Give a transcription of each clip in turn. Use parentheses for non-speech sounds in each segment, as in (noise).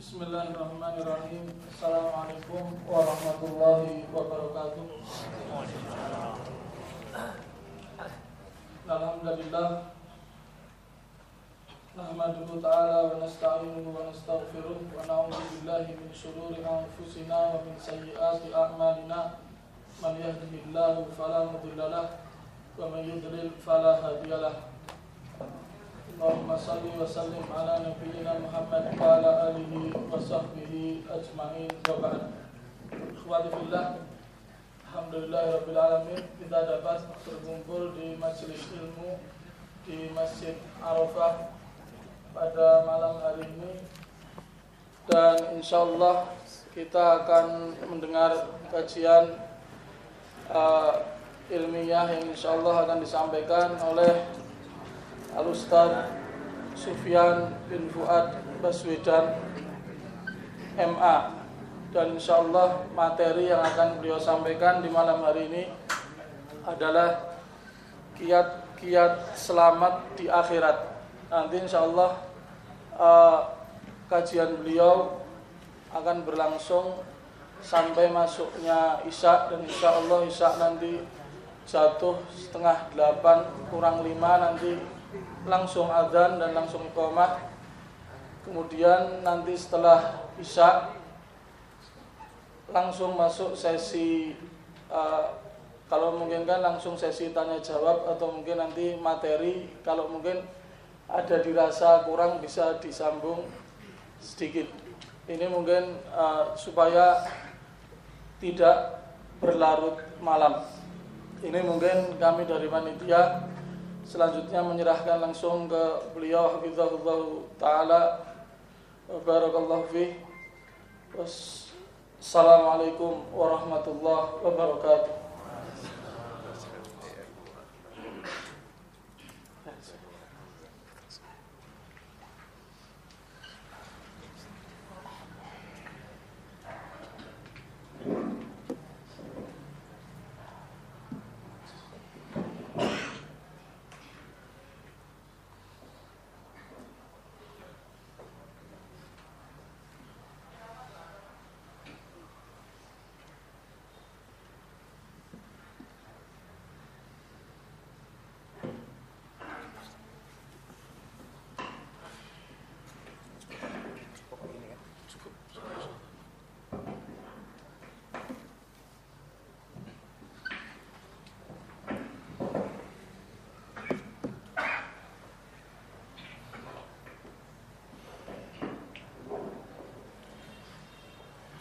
Bismillahirrahmanirrahim. Assalamualaikum warahmatullahi wabarakatuh. Alhamdulillah Nahmaduhu ta'ala wa nasta'inuhu wa nastaghfiruh Wa na'udhu billahi min syururi anfusina wa min sayyiati a'malina. Man yahdihillahu falamudillalah Wa man yudlil Allahumma salli sallim ala nabiyyina Muhammad wa ala alihi wa sahbihi ajma'in wa ba'd. Ikhwati fillah, alhamdulillah rabbil alamin kita dapat berkumpul di majelis ilmu di Masjid Arafah pada malam hari ini dan insyaallah kita akan mendengar kajian uh, ilmiah yang insyaallah akan disampaikan oleh Al-Ustaz Sufyan bin Fuad Baswedan MA dan insya Allah materi yang akan beliau sampaikan di malam hari ini adalah kiat-kiat selamat di akhirat. Nanti insya Allah uh, kajian beliau akan berlangsung sampai masuknya Isya dan insya Allah Isya nanti jatuh setengah delapan kurang lima nanti langsung adzan dan langsung iqamah. Kemudian nanti setelah Isya langsung masuk sesi uh, kalau mungkin kan langsung sesi tanya jawab atau mungkin nanti materi kalau mungkin ada dirasa kurang bisa disambung sedikit. Ini mungkin uh, supaya tidak berlarut malam. Ini mungkin kami dari panitia selanjutnya menyerahkan langsung ke beliau hafizahullah taala. Barakallahu fi Assalamualaikum warahmatullahi wabarakatuh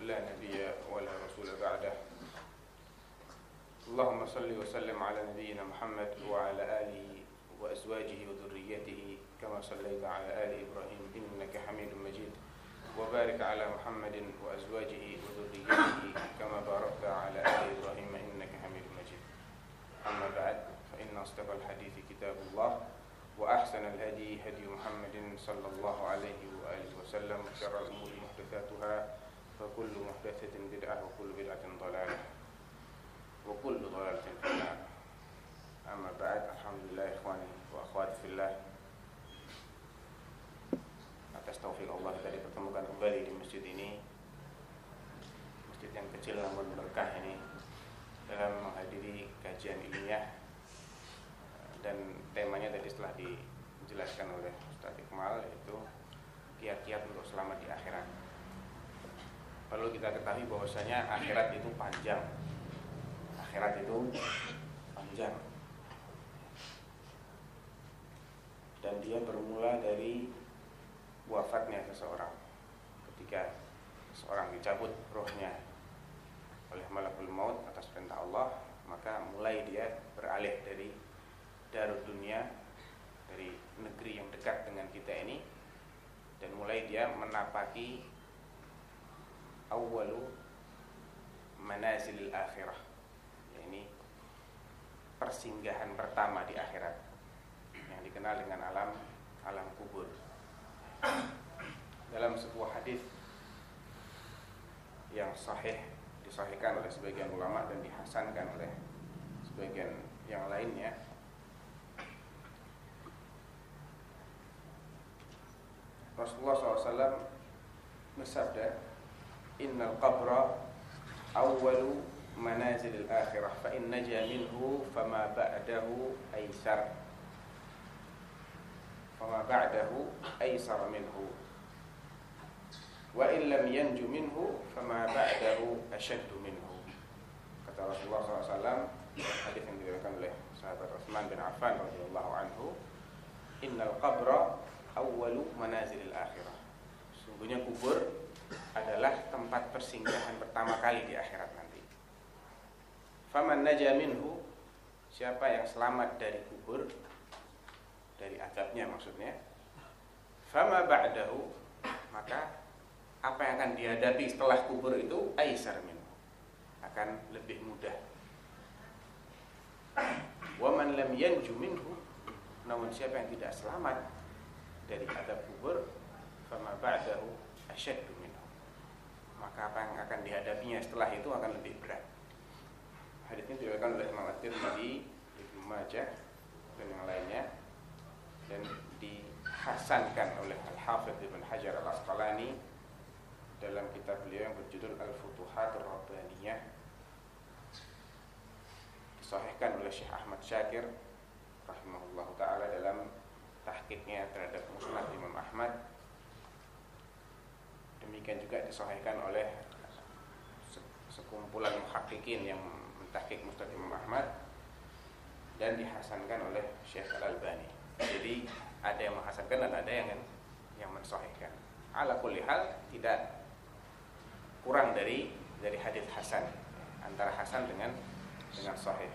لا نبي ولا رسول بعده. اللهم صل وسلم على نبينا محمد وعلى آله وأزواجه وذريته كما صليت على آل إبراهيم إنك حميد مجيد. وبارك على محمد وأزواجه وذريته كما باركت على آل إبراهيم إنك حميد مجيد. أما بعد فإن أصدق الحديث كتاب الله وأحسن الهدي هدي محمد صلى الله عليه وآله وسلم وشر الأمور محدثاتها فكل محدثة بدعة وكل بدعة ضلالة وكل ضلالة في النار أما بعد الحمد لله إخواني وأخواتي في الله atas taufik Allah kita dipertemukan kembali di masjid ini Masjid yang kecil namun berkah ini Dalam menghadiri kajian ilmiah Dan temanya tadi setelah dijelaskan oleh Ustaz Iqmal Yaitu kiat-kiat untuk selamat di akhirat Perlu kita ketahui bahwasanya akhirat itu panjang. Akhirat itu panjang. Dan dia bermula dari wafatnya seseorang. Ketika seseorang dicabut rohnya oleh malakul maut atas perintah Allah maka mulai dia beralih dari darul dunia dari negeri yang dekat dengan kita ini dan mulai dia menapaki awalu manazilil akhirah. Ini persinggahan pertama di akhirat yang dikenal dengan alam alam kubur. Dalam sebuah hadis yang sahih disahihkan oleh sebagian ulama dan dihasankan oleh sebagian yang lainnya Rasulullah SAW bersabda Innal qabra awwalu manazil al-akhirah fa in naja minhu fama ba'dahu aysar fama ba'dahu aysar minhu wa in lam yanju minhu fama ba'dahu ashaddu minhu kata Rasulullah SAW hadis yang diriwayatkan oleh sahabat Utsman bin Affan radhiyallahu anhu innal qabra awwalu manazilil akhirah sungguhnya kubur adalah tempat persinggahan pertama kali di akhirat nanti. Faman naja minhu siapa yang selamat dari kubur dari azabnya maksudnya fama ba'dahu maka apa yang akan dihadapi setelah kubur itu aisar minhu akan lebih mudah. Waman lam yanju minhu Namun siapa yang tidak selamat Dari adab kubur Fama ba'dahu asyaddu Maka apa yang akan dihadapinya setelah itu akan lebih berat. Hadis ini diriwayatkan oleh Imam At-Tirmidzi, Ibnu Majah dan yang lainnya. Dan dihasankan oleh Al-Hafidz Ibn Hajar Al-Asqalani dalam kitab beliau yang berjudul Al-Futuhat Ar-Rabbaniyah disahihkan oleh Syekh Ahmad Syakir rahimahullah taala dalam tahqiqnya terhadap Musnad Imam Ahmad demikian juga disahihkan oleh sekumpulan muhakkikin yang mentahqiq Musnad Imam Ahmad dan dihasankan oleh Syekh Al-Albani jadi ada yang menghasankan dan ada yang yang mensahihkan ala kulli hal tidak kurang dari dari hadis hasan antara hasan dengan dengan sahih.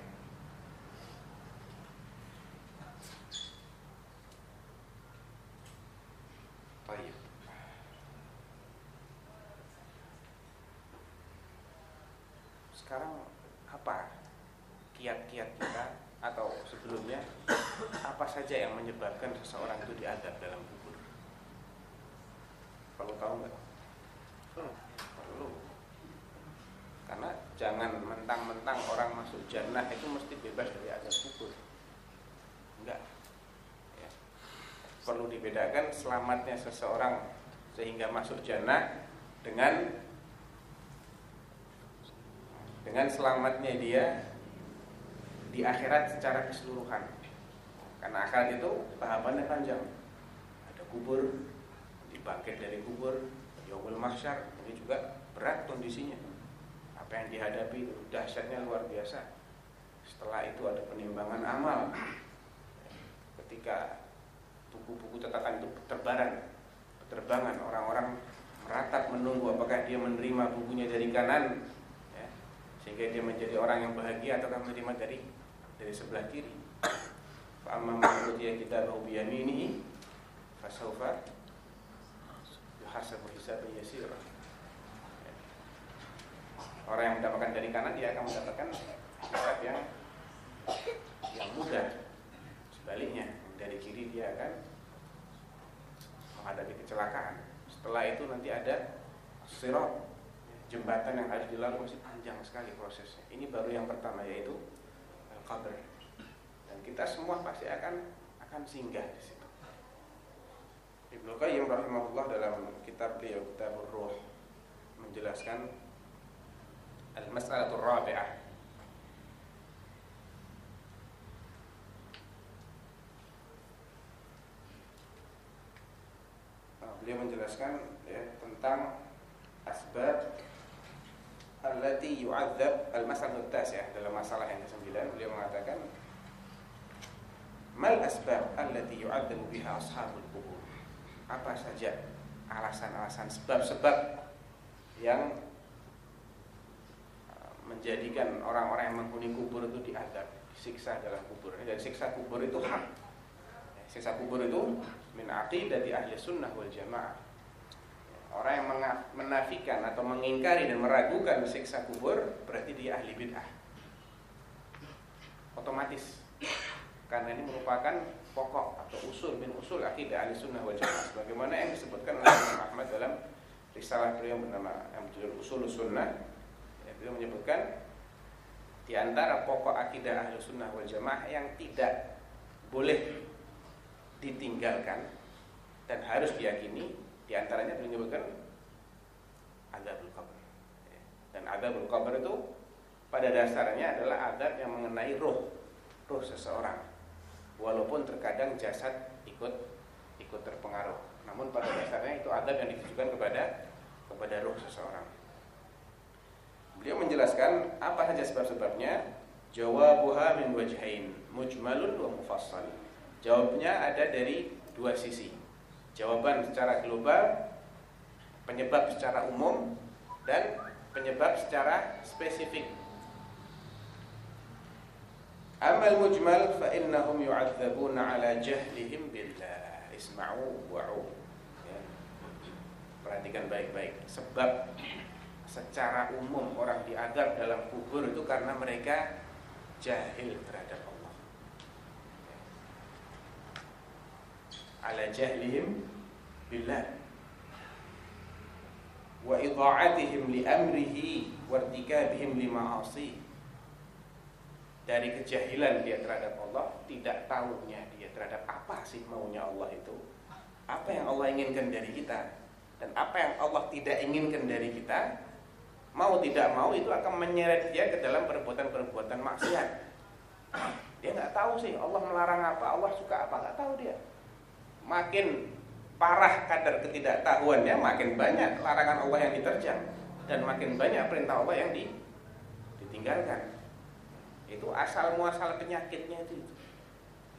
Baik. Sekarang apa kiat-kiat kita atau sebelumnya apa saja yang menyebabkan seseorang itu diadab dalam kubur? Perlu tahu nggak? Perlu. Karena jangan mentang-mentang orang masuk jannah itu mesti bebas dari azab kubur. Enggak. Ya. Perlu dibedakan selamatnya seseorang sehingga masuk jannah dengan dengan selamatnya dia di akhirat secara keseluruhan. Karena akhirat itu tahapannya panjang. Ada kubur, dibangkit dari kubur, yaumul mahsyar, ini juga berat kondisinya apa yang dihadapi itu dahsyatnya luar biasa. Setelah itu ada penimbangan amal. Ketika buku-buku catatan itu terbaran, terbangan orang-orang meratap menunggu apakah dia menerima bukunya dari kanan, sehingga dia menjadi orang yang bahagia ataukah menerima dari dari sebelah kiri. Fa'amma man utiya kitabahu bi yaminihi fasawfa yuhasabu hisaban yasira. Orang yang mendapatkan dari kanan dia akan mendapatkan hisab yang yang mudah. Sebaliknya dari kiri dia akan menghadapi kecelakaan. Setelah itu nanti ada sirot jembatan yang harus dilalui masih panjang sekali prosesnya. Ini baru yang pertama yaitu al-qabr. Dan kita semua pasti akan akan singgah di situ. Ibnu Qayyim rahimahullah dalam kitab beliau Kitab Ruh menjelaskan Al-Mas'alatul Rabi'ah. Nah, Beliau menjelaskan ya, tentang asbab allati yu'adzab al-mas'alatul tas'ah dalam masalah yang ke-9 beliau mengatakan mal asbab allati yu'adzabu biha ashabul qubur apa saja alasan-alasan sebab-sebab yang menjadikan orang-orang yang menghuni kubur itu diadab, disiksa dalam kubur. Dan siksa kubur itu hak. Siksa kubur itu min aqidati ahli sunnah wal jamaah. Orang yang menafikan atau mengingkari dan meragukan siksa kubur berarti dia ahli bid'ah. Otomatis. Karena ini merupakan pokok atau usul min usul akidah ahli sunnah wal jamaah. Bagaimana yang disebutkan oleh Imam Ahmad dalam risalah beliau bernama yang berjudul Usul Sunnah. Ya, beliau menyebutkan di antara pokok akidah ahli sunnah wal jamaah yang tidak boleh ditinggalkan dan harus diyakini di antaranya beliau menyebutkan adabul qabr. Ya. Dan adabul qabr itu pada dasarnya adalah adab yang mengenai roh, roh seseorang. Walaupun terkadang jasad ikut ikut terpengaruh. Namun pada dasarnya itu adab yang ditujukan kepada kepada roh seseorang. Beliau menjelaskan apa saja sebab-sebabnya. Jawabuha min wajhain, mujmalun wa mufassal. Jawabnya ada dari dua sisi jawaban secara global, penyebab secara umum, dan penyebab secara spesifik. Amal mujmal fa innahum yu'adzabuna ala jahlihim billah. Isma'u wa'u. Ya. Perhatikan baik-baik. Sebab secara umum orang diadab dalam kubur itu karena mereka jahil terhadap ala jahlihim billah. Wa idha'atihim li amrihi wa irtikabihim li ma'asi. Dari kejahilan dia terhadap Allah tidak tahunya dia terhadap apa sih maunya Allah itu. Apa yang Allah inginkan dari kita dan apa yang Allah tidak inginkan dari kita mau tidak mau itu akan menyeret dia ke dalam perbuatan-perbuatan maksiat. Dia nggak tahu sih Allah melarang apa Allah suka apa nggak tahu dia makin parah kadar ketidaktahuannya, makin banyak larangan Allah yang diterjang dan makin banyak perintah Allah yang ditinggalkan. Itu asal muasal penyakitnya itu,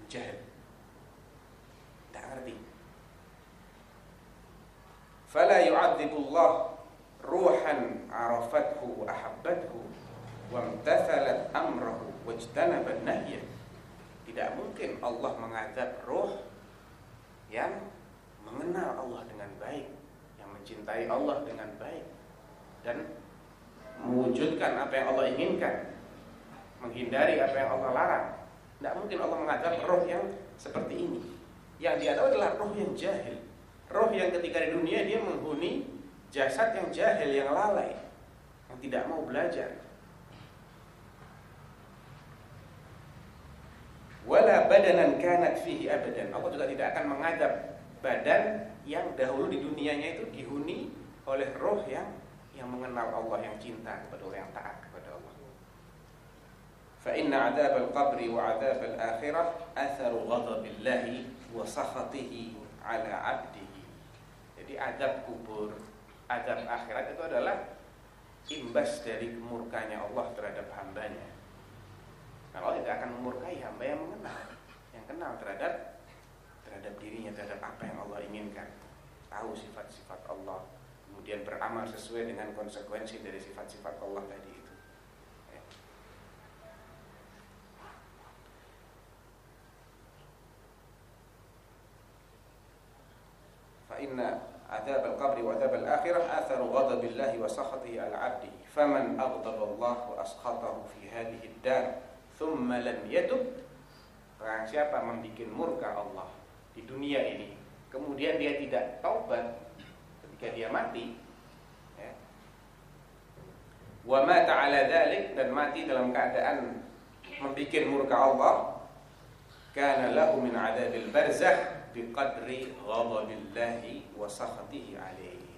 jahil. Tidak ngerti. Fala yu'adzibullah ruhan arafathu ahabbathu wa amtathalat amrahu wajtanabat nahya. Tidak mungkin Allah mengadab roh yang mengenal Allah dengan baik, yang mencintai Allah dengan baik dan mewujudkan apa yang Allah inginkan, menghindari apa yang Allah larang. Tidak mungkin Allah mengajak roh yang seperti ini. Yang dia tahu adalah roh yang jahil. Roh yang ketika di dunia dia menghuni jasad yang jahil, yang lalai, yang tidak mau belajar. Wala badanan kanat fihi abadan. Allah juga tidak akan mengadab badan yang dahulu di dunianya itu dihuni oleh roh yang yang mengenal Allah yang cinta kepada Allah yang taat kepada Allah. Fa inna adzab al-qabr wa adzab al-akhirah atharu ghadabillahi wa sakhatihi ala 'abdihi. Jadi adab kubur, adab akhirat itu adalah imbas dari kemurkanya Allah terhadap hambanya. Kalau Allah tidak akan memurkai hamba yang mengenal, yang kenal terhadap terhadap dirinya, terhadap apa yang Allah inginkan, tahu sifat-sifat Allah, kemudian beramal sesuai dengan konsekuensi dari sifat-sifat Allah tadi itu. Ya. فإن عذاب القبر وعذاب الآخرة آثر غضب الله وسخطه على عبده فمن أغضب الله وأسخطه في هذه الدار thumma lam yatub Barang siapa membuat murka Allah di dunia ini Kemudian dia tidak taubat Ketika dia mati ya. Wa mata ala dhalik Dan mati dalam keadaan Membuat murka Allah Kana lahu min adabil barzah Biqadri ghadabillahi Wa sakhatihi alaihi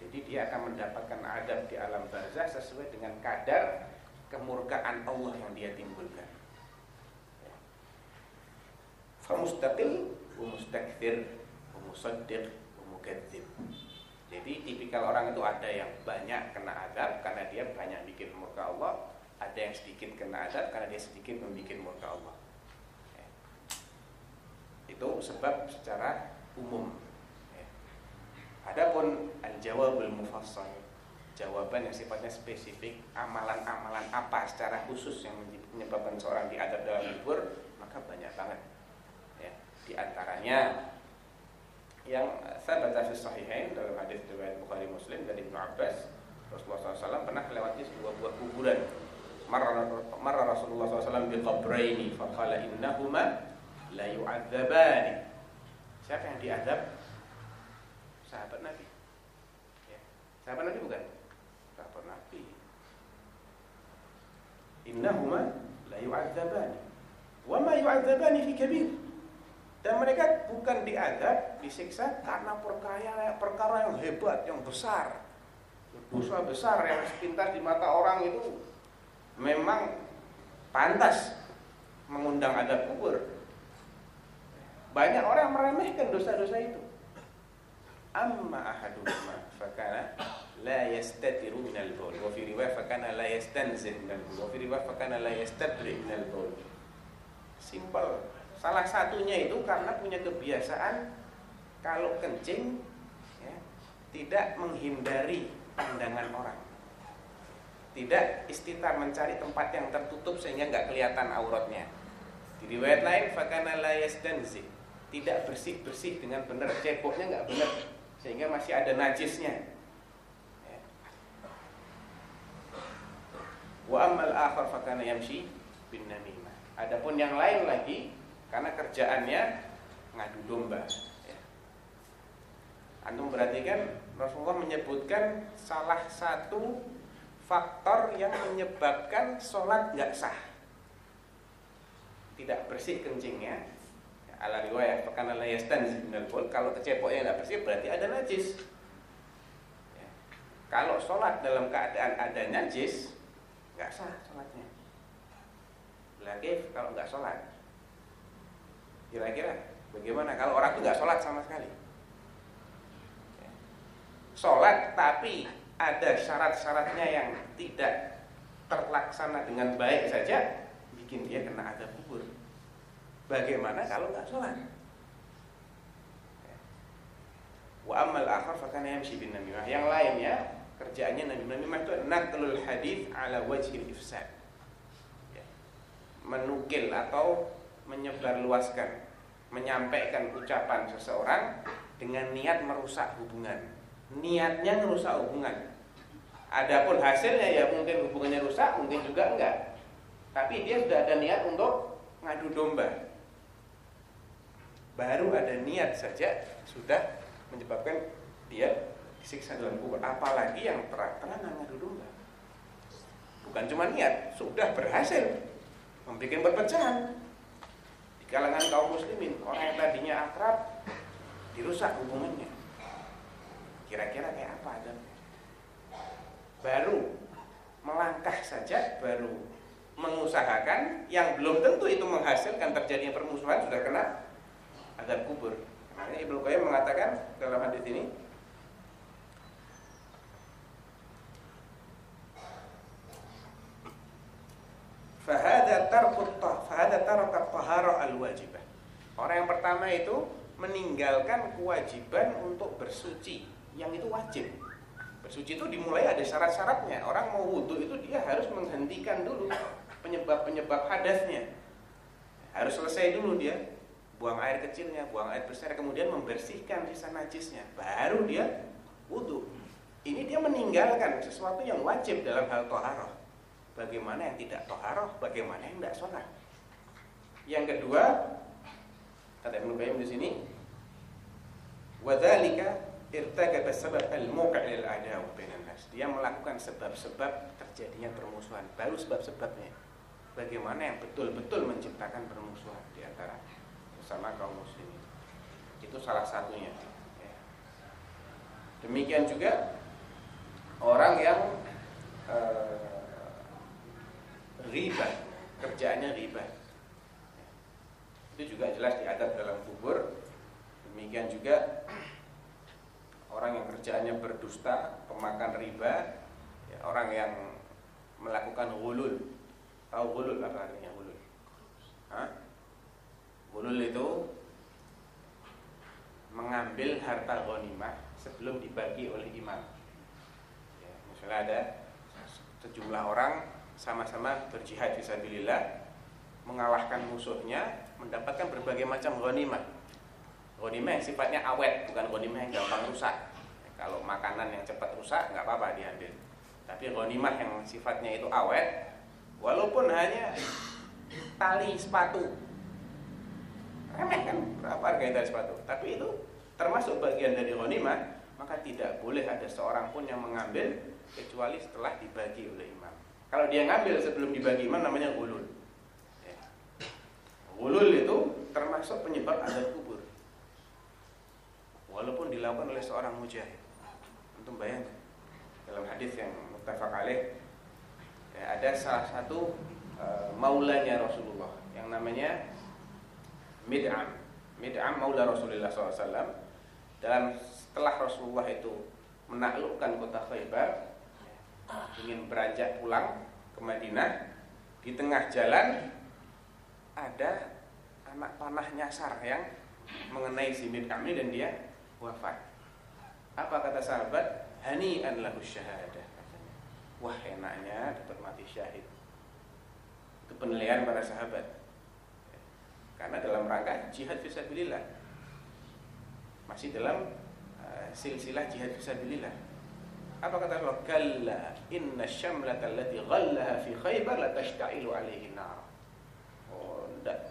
Jadi dia akan mendapatkan adab di alam barzah Sesuai dengan kadar kemurkaan Allah yang dia timbulkan. Mustakthir wa musaddiq mukadzib. Jadi tipikal orang itu ada yang banyak kena azab karena dia banyak bikin murka Allah, ada yang sedikit kena azab karena dia sedikit membuat murka Allah. Itu sebab secara umum. Adapun al-jawabul mufassal jawaban yang sifatnya spesifik amalan-amalan apa secara khusus yang menyebabkan seorang diadab dalam kubur maka banyak banget. Ya di antaranya yang saya baca di sahihain dalam hadis riwayat Bukhari Muslim dari Ibnu Abbas. Rasulullah SAW pernah melewati sebuah buah kuburan. Marra Rasulullah SAW bi qabraini faqala innahuma la yu'adzabani. Siapa yang diadab? Sahabat Nabi. Ya. sahabat Nabi bukan sahabat Nabi innahuma la yu'adzabani wa ma yu'adzabani fi kabir dan mereka bukan diadab, disiksa karena perkara perkara yang hebat, yang besar. Dosa besar yang sepintas di mata orang itu memang pantas mengundang adab kubur. Banyak orang meremehkan dosa-dosa itu. Amma ahaduma fakana la yastatiru minal baul wa fi riwayah fakana la yastanzih minal baul wa fi riwayah fakana minal baul. Simple Salah satunya itu karena punya kebiasaan kalau kencing ya, tidak menghindari pandangan orang. Tidak istitar mencari tempat yang tertutup sehingga nggak kelihatan auratnya. Di riwayat lain fakana la yastanzi. Tidak bersih-bersih dengan benar, ceboknya nggak benar sehingga masih ada najisnya. Wa ammal akhar fakana yamshi bin namimah. Adapun yang lain lagi karena kerjaannya ngadu domba. Ya. Antum perhatikan Rasulullah menyebutkan salah satu faktor yang menyebabkan sholat nggak sah. Tidak bersih kencingnya. Ya, ala riwayat pekan layastan Kalau kecepoknya nggak bersih berarti ada najis. Ya. Kalau sholat dalam keadaan ada najis nggak sah sholatnya. Lagi kalau nggak sholat Kira-kira bagaimana kalau orang itu nggak sholat sama sekali? Sholat tapi ada syarat-syaratnya yang tidak terlaksana dengan baik saja bikin dia kena ada kubur. Bagaimana kalau nggak sholat? Wa amal akhar fakana yamshi bin namimah. Yang lainnya kerjaannya Nabi Namimah itu naklul hadis ala wajhil ifsad. Ya. Menukil atau menyebarluaskan menyampaikan ucapan seseorang dengan niat merusak hubungan. Niatnya merusak hubungan. Adapun hasilnya ya mungkin hubungannya rusak, mungkin juga enggak. Tapi dia sudah ada niat untuk ngadu domba. Baru ada niat saja sudah menyebabkan dia disiksa dalam kubur. Apalagi yang terang-terangan ngadu domba. Bukan cuma niat, sudah berhasil membuat perpecahan di kalangan kaum muslimin orang yang tadinya akrab dirusak hubungannya kira-kira kayak apa ada baru melangkah saja baru mengusahakan yang belum tentu itu menghasilkan terjadinya permusuhan sudah kena adab kubur makanya Ibnu Qayyim mengatakan dalam hadis ini Fahada tarkut fahada tarakat tahara al-wajibah. Orang yang pertama itu meninggalkan kewajiban untuk bersuci yang itu wajib. Bersuci itu dimulai ada syarat-syaratnya. Orang mau wudhu itu dia harus menghentikan dulu penyebab-penyebab hadasnya. Harus selesai dulu dia buang air kecilnya, buang air besar, kemudian membersihkan sisa najisnya. Baru dia wudhu. Ini dia meninggalkan sesuatu yang wajib dalam hal toharoh bagaimana yang tidak toharoh, bagaimana yang tidak sholat. Yang kedua, kata Ibnu Qayyim di sini, sebab al-muqi' lil adaw bainan nas. Dia melakukan sebab-sebab terjadinya permusuhan, baru sebab-sebabnya. Bagaimana yang betul-betul menciptakan permusuhan di antara bersama kaum muslimin. Itu salah satunya. Ya. Demikian juga orang yang uh, riba kerjaannya riba itu juga jelas diadat dalam kubur demikian juga orang yang kerjaannya berdusta pemakan riba ya, orang yang melakukan hulul. Tahu hulul apa artinya hulul? Hah? hulul itu mengambil harta ghanimah sebelum dibagi oleh imam. Ya, misalnya ada sejumlah orang sama-sama berjihad fisabilillah mengalahkan musuhnya mendapatkan berbagai macam ghanimah Yang sifatnya awet, bukan ghanimah yang gampang rusak. Kalau makanan yang cepat rusak nggak apa-apa diambil. Tapi ghanimah yang sifatnya itu awet, walaupun hanya tali sepatu. Remeh kan berapa harga tali sepatu? Tapi itu termasuk bagian dari ghanimah, maka tidak boleh ada seorang pun yang mengambil kecuali setelah dibagi oleh imam. Kalau dia ngambil sebelum dibagi imam namanya gulul. Ya. Gulul itu termasuk penyebab azab kubur. Walaupun dilakukan oleh seorang mujahid. Untuk bayangkan dalam hadis yang muttafaq alaih ya, ada salah satu uh, maulanya Rasulullah yang namanya Mid'am. Mid'am maula Rasulullah SAW dalam setelah Rasulullah itu menaklukkan kota Khaybar ingin beranjak pulang ke Madinah di tengah jalan ada anak panah nyasar yang mengenai si Mid'am ini dan dia wafat. Apa kata sahabat? Hani'an lahu syahadah. Wah enaknya dapat mati syahid. Itu penilaian para sahabat. Karena dalam rangka jihad fisabilillah. Masih dalam uh, silsilah jihad fisabilillah. Apa kata Allah? Kalla inna syamlata allati ghallaha fi khaybar la tashta'ilu alaihi nar. Oh, enggak.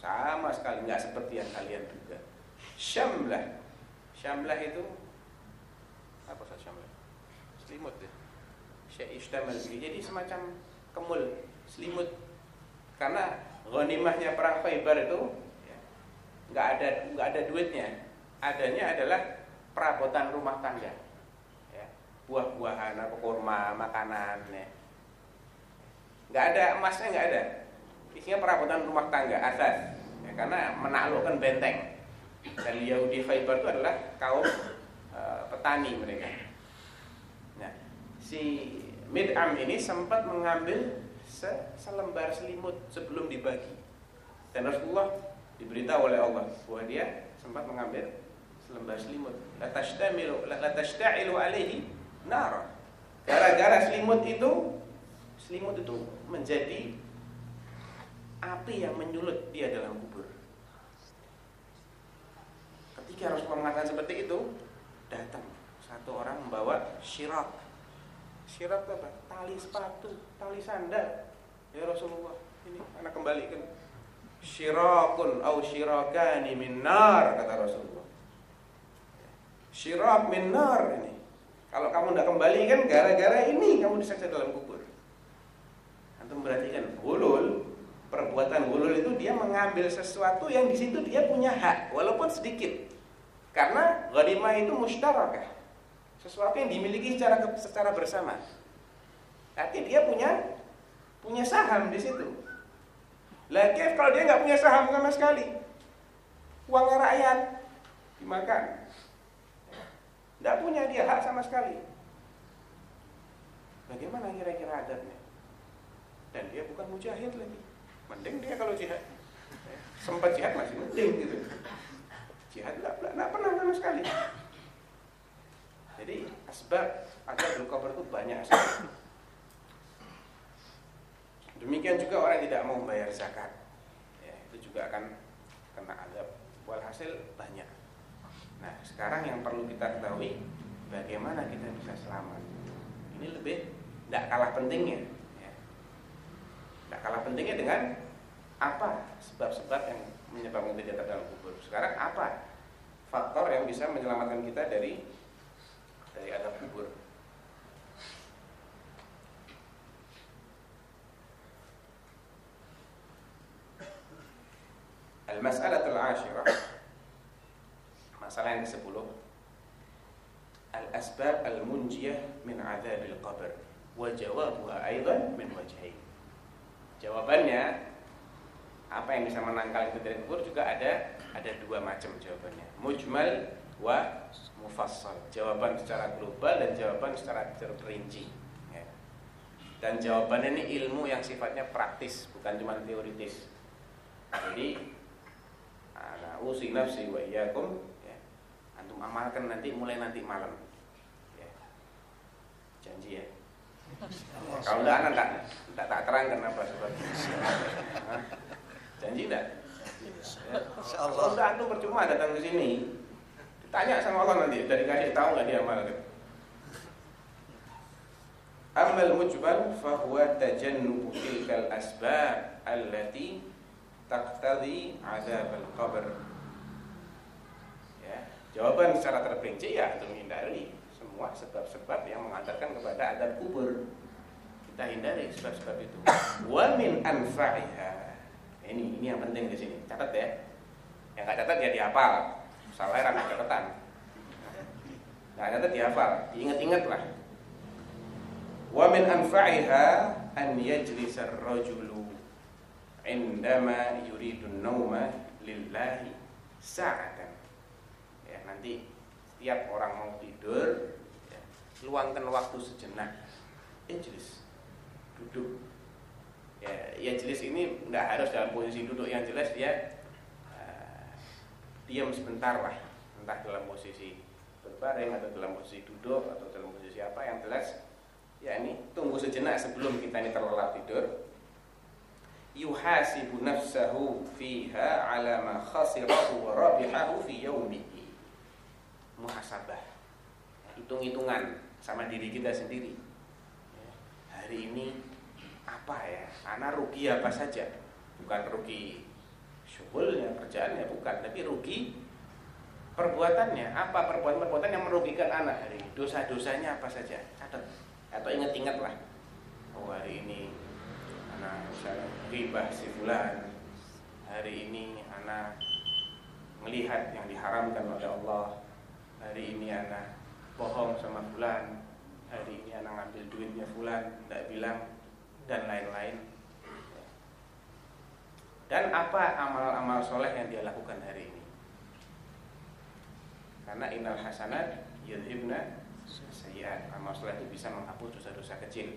Sama sekali enggak seperti yang kalian duga. Syamlah. Syamlah itu apa saja syamlah? Selimut ya. Syai istamal Jadi semacam kemul, selimut. Karena ghanimahnya perang Khaybar itu ya, nggak ada nggak ada duitnya. Adanya adalah perabotan rumah tangga buah-buahan apa kurma makanan ya. nggak ada emasnya nggak ada isinya perabotan rumah tangga asas ya, karena menaklukkan benteng dan Yahudi Khaybar itu adalah kaum e, petani mereka nah si Mid'am ini sempat mengambil se selembar selimut sebelum dibagi dan Rasulullah diberitahu oleh Allah bahwa dia sempat mengambil selembar selimut la la tashta'ilu alaihi nar. Gara-gara selimut itu selimut itu menjadi api yang menyulut dia dalam kubur. Ketika Rasulullah mengatakan seperti itu, datang satu orang membawa syirak. Syirak apa? Tali sepatu, tali sandal. Ya Rasulullah, ini anak kembalikan. Syirakun au syirakani min nar kata Rasulullah. Syirak min nar ini kalau kamu tidak kembali kan gara-gara ini kamu disiksa dalam kubur. Antum perhatikan, gulul, perbuatan gulul itu dia mengambil sesuatu yang di situ dia punya hak, walaupun sedikit. Karena ghanimah itu musyarakah. Sesuatu yang dimiliki secara secara bersama. Tapi dia punya punya saham di situ. Lagi kalau dia nggak punya saham sama sekali, uang rakyat dimakan. Tidak punya dia hak sama sekali. Bagaimana kira-kira adatnya? Dan dia bukan mujahid lagi. Mending dia kalau jihad. Sempat jihad masih mending gitu. Jihad tidak pernah sama sekali. Jadi asbab ada berkobar itu banyak sekali. Demikian juga orang yang tidak mau membayar zakat. Ya, itu juga akan kena adab. Walhasil banyak. Nah, sekarang yang perlu kita ketahui bagaimana kita bisa selamat. Ini lebih tidak kalah pentingnya. Ya. Tidak kalah pentingnya dengan apa sebab-sebab yang menyebabkan kita jatuh dalam kubur. Sekarang apa faktor yang bisa menyelamatkan kita dari dari adab kubur? Al-mas'alatul Masalah yang ke-10 Al-asbab al-munjiyah min azabil qabr Wa jawabuha aydan min wajhain Jawabannya Apa yang bisa menangkal itu dari kubur juga ada Ada dua macam jawabannya. Mujmal wa mufassal. Jawaban secara global dan jawaban secara terperinci. Ya. Dan jawabannya ini ilmu yang sifatnya praktis Bukan cuma teoritis. Jadi Ana usi nafsi wa iyakum antum amalkan nanti mulai nanti malam. Ya. janji ya. Kalau tidak anak tak tak terangkan apa sebabnya (laughs) janji tidak. Kalau udah antum percuma datang ke sini. Ditanya sama Allah nanti, udah dikasih tahu nggak dia amalkan. Amal mujmal fahuwa tajannubu tilkal asbab allati taqtadi azab al-qabr. Ya, jawaban secara terperinci ya untuk menghindari semua sebab-sebab yang mengantarkan kepada adab kubur. Kita hindari sebab-sebab itu. Wa min anfa'iha. Ini ini yang penting di sini. Catat ya. Yang nggak catat ya dihafal. Salah era catatan. Nggak catat dihafal. Diingat-ingat lah. Wa min anfa'iha an yajlis ar-rajulu indama yuridu nauma lillahi sa'atan. Ya, nanti setiap orang mau tidur ya, luangkan waktu sejenak. Ijlis. Duduk. Ya, ya jelis ini nggak harus dalam posisi duduk. Yang jelas dia uh, diam sebentar lah, entah dalam posisi berbaring atau dalam posisi duduk atau dalam posisi apa. Yang jelas ya ini tunggu sejenak sebelum kita ini terlelap tidur. Yuhasibu nafsahu fiha ala ma khasirahu wa rabihahu fi yaumihi. Muhasabah. Hitung-hitungan sama diri kita sendiri. Hari ini apa ya? Anak rugi apa saja. Bukan rugi syukulnya kerjaannya bukan. Tapi rugi perbuatannya. Apa perbuatan-perbuatan yang merugikan anak? Hari ini dosa-dosanya apa saja? Catat. Atau ingat-ingat lah. Oh hari ini anak misalnya ribah si fulan. Hari ini anak melihat yang diharamkan oleh Allah. Hari ini anak bohong sama fulan. Hari ini anak ngambil duitnya fulan. Tidak bilang dan lain-lain. Dan apa amal-amal soleh yang dia lakukan hari ini? Karena inal hasanat yudhibna sayyiat. Amal soleh itu bisa menghapus dosa-dosa kecil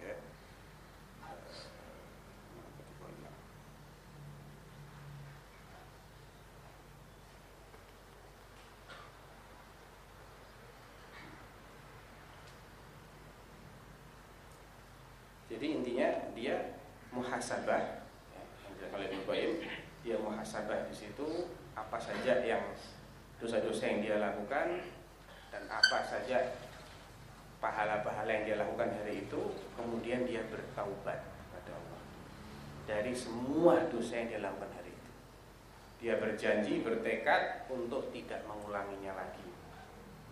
Ya. Jadi intinya dia muhasabah. Ya, yang dilakukan oleh dia muhasabah di situ apa saja yang dosa-dosa yang dia lakukan dan apa saja pahala-pahala yang dia lakukan hari itu kemudian dia bertaubat kepada Allah. Dari semua dosa yang dia lakukan hari itu. Dia berjanji bertekad untuk tidak mengulanginya lagi.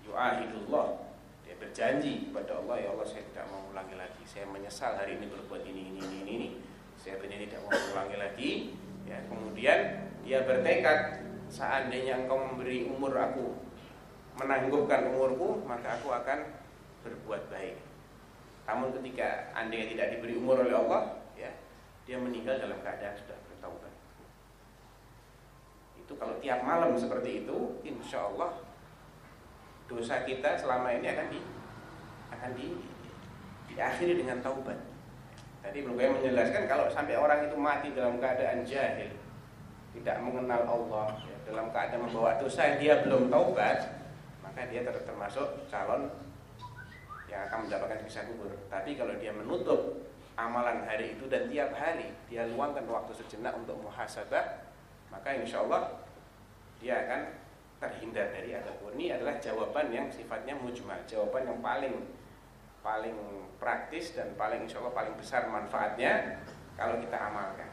Yu'ahidullah. Dia berjanji kepada Allah ya Allah saya tidak mau ulangi lagi. Saya menyesal hari ini berbuat ini ini ini ini saya berjanji tidak mau ulangi lagi ya kemudian dia bertekad seandainya engkau memberi umur aku menangguhkan umurku maka aku akan berbuat baik. Namun ketika anda tidak diberi umur oleh Allah, ya, dia meninggal dalam keadaan sudah bertaubat. Itu kalau tiap malam seperti itu, insya Allah dosa kita selama ini akan di akan di diakhiri dengan taubat. Tadi belum saya menjelaskan kalau sampai orang itu mati dalam keadaan jahil, tidak mengenal Allah, ya, dalam keadaan membawa dosa dia belum taubat, maka dia termasuk calon yang akan mendapatkan kisah kubur. Tapi kalau dia menutup amalan hari itu dan tiap hari dia luangkan waktu sejenak untuk muhasabah, maka insya Allah dia akan terhindar dari adab kubur. Adalah jawaban yang sifatnya mujmal, jawaban yang paling paling praktis dan paling insya Allah paling besar manfaatnya kalau kita amalkan.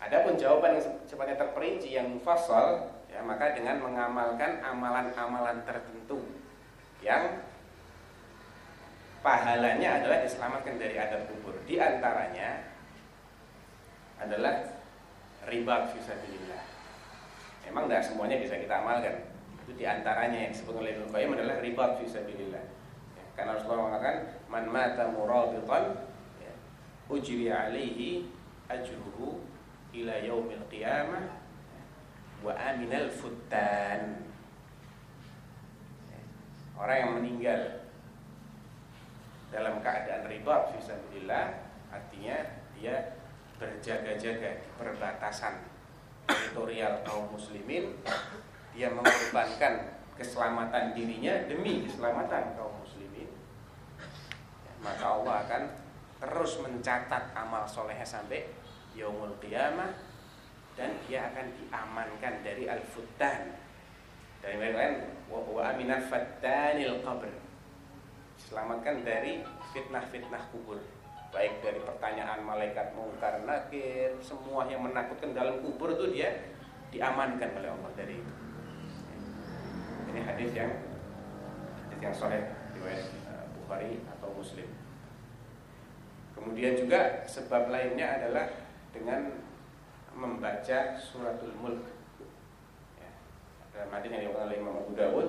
Adapun jawaban yang sifatnya terperinci yang mufassal ya maka dengan mengamalkan amalan-amalan tertentu yang pahalanya adalah diselamatkan dari adab kubur. Di antaranya adalah riba fisabilillah. Memang tidak semuanya bisa kita amalkan. Itu di antaranya yang disebut oleh Ibnu Qayyim adalah riba fisabilillah. Ya, karena Rasulullah mengatakan man mata murabitan ya, ujri alaihi ajruhu ila yaumil qiyamah wa aminal futtan orang yang meninggal dalam keadaan riba fisabilillah artinya dia berjaga-jaga di perbatasan teritorial kaum muslimin dia mengorbankan keselamatan dirinya demi keselamatan kaum muslimin. Maka Allah akan terus mencatat amal solehnya sampai yaumul qiyamah dan dia akan diamankan dari al-futtan. Dari lain wa aminah fattanil qabr. Selamatkan dari fitnah-fitnah kubur. Baik dari pertanyaan malaikat mungkar nakir semua yang menakutkan dalam kubur itu dia diamankan oleh Allah dari itu ini hadis yang hadis yang soleh riwayat uh, Bukhari atau Muslim kemudian juga sebab lainnya adalah dengan membaca suratul mulk ya. dalam hadis yang dilakukan oleh Imam Abu Dawud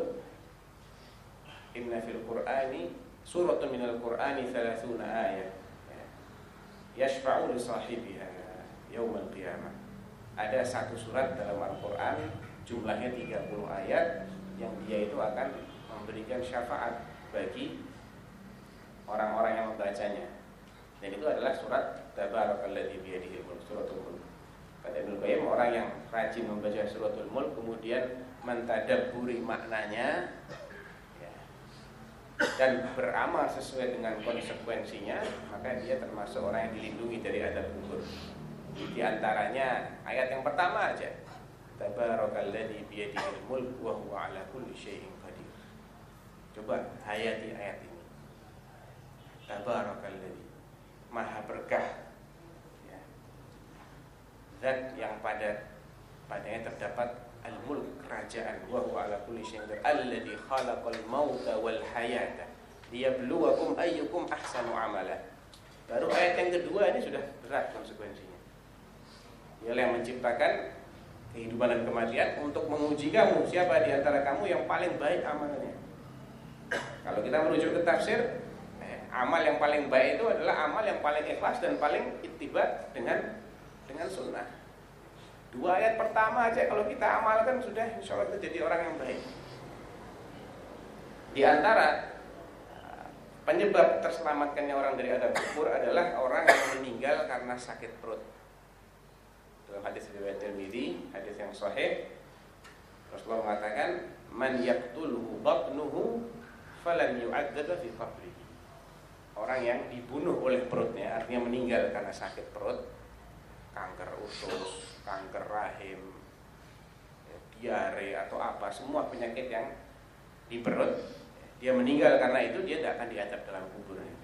Inna fil Qur'ani suratun minal Qur'ani 30 ayat yashfa'u li sahibiha yaumil qiyamah. Ada satu surat dalam Al-Qur'an jumlahnya 30 ayat yang dia itu akan memberikan syafaat bagi orang-orang yang membacanya. Dan itu adalah surat Tabarakalladzi biyadihi mulk suratul mulk. Kata Ibnu Qayyim orang yang rajin membaca suratul mulk kemudian mentadabburi maknanya dan beramal sesuai dengan konsekuensinya, maka dia termasuk orang yang dilindungi dari adab kubur. Di antaranya ayat yang pertama aja. Tabarakalladzi biyadihil mulk wa huwa ala kulli syai'in qadir. Coba hayati ayat ini. Tabarakalladzi Maha berkah. Ya. Zat yang pada padanya terdapat al-mulk kerajaan wa huwa ala kulli syai'in qadir alladzi khalaqal mauta wal hayata liyabluwakum ayyukum ahsanu amala baru ayat yang kedua ini sudah berat konsekuensinya dia yang menciptakan kehidupan dan kematian untuk menguji kamu siapa di antara kamu yang paling baik amalnya kalau kita merujuk ke tafsir eh, amal yang paling baik itu adalah amal yang paling ikhlas dan paling ittiba dengan dengan sunnah Dua ayat pertama aja kalau kita amalkan sudah insya Allah kita jadi orang yang baik. Di antara uh, penyebab terselamatkannya orang dari adab kubur adalah orang yang meninggal karena sakit perut. Dalam hadis riwayat Tirmidzi, hadis yang sahih, Rasulullah mengatakan, "Man yaqtuluhu batnuhu falan yu'adzab fi qabrihi." Orang yang dibunuh oleh perutnya, artinya meninggal karena sakit perut, kanker usus, kanker rahim, ya, diare atau apa, semua penyakit yang di perut, dia meninggal karena itu dia tidak akan diadab dalam kuburnya.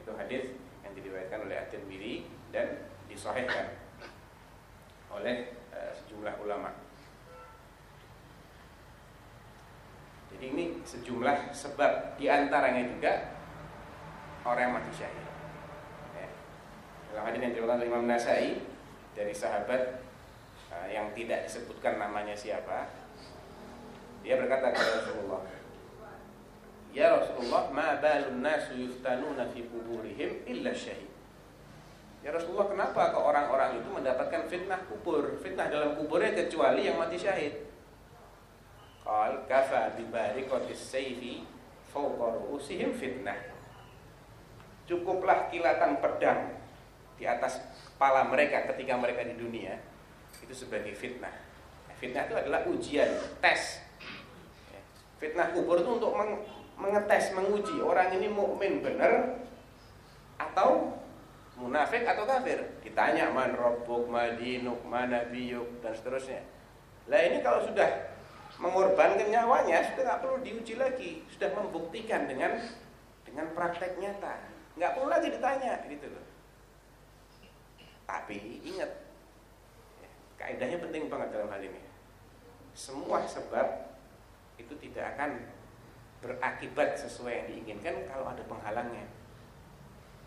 Itu hadis yang diriwayatkan oleh At-Tirmidzi dan disahihkan oleh uh, sejumlah ulama. Jadi ini sejumlah sebab di antaranya juga orang yang mati syahid. Ya. Dalam hadis yang diriwayatkan Imam Nasai dari sahabat uh, yang tidak disebutkan namanya siapa dia berkata kepada Rasulullah Ya Rasulullah ma balun nasu yuftanuna fi kuburihim illa syahid Ya Rasulullah kenapa ke orang-orang itu mendapatkan fitnah kubur fitnah dalam kuburnya kecuali yang mati syahid Qal kafa bi bariqatis sayfi fawqa ru'usihim fitnah Cukuplah kilatan pedang di atas kepala mereka ketika mereka di dunia itu sebagai fitnah. Fitnah itu adalah ujian, tes. Fitnah kubur itu untuk meng mengetes, menguji orang ini mukmin benar atau munafik atau kafir. Ditanya man robbuk, madinuk, mana biyuk dan seterusnya. Lah ini kalau sudah mengorbankan nyawanya sudah nggak perlu diuji lagi, sudah membuktikan dengan dengan praktek nyata. Nggak perlu lagi ditanya gitu loh. Tapi ingat, kaidahnya penting banget dalam hal ini. Semua sebab itu tidak akan berakibat sesuai yang diinginkan kalau ada penghalangnya.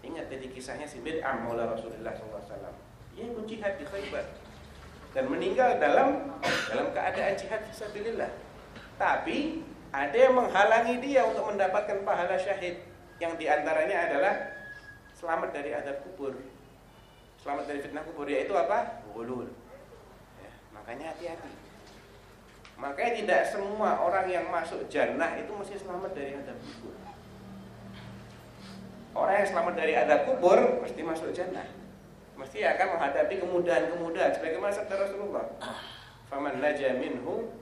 Ingat jadi kisahnya si Bid'am Maula Rasulullah SAW. Dia ikut jihad di Khaybar dan meninggal dalam dalam keadaan jihad fisabilillah. Tapi ada yang menghalangi dia untuk mendapatkan pahala syahid yang di antaranya adalah selamat dari adab kubur selamat dari fitnah kubur yaitu apa? Gulul. Ya, makanya hati-hati. Makanya tidak semua orang yang masuk jannah itu mesti selamat dari adab kubur. Orang yang selamat dari adab kubur mesti masuk jannah. mesti akan menghadapi kemudahan-kemudahan sebagaimana sabda Rasulullah. Faman naja minhu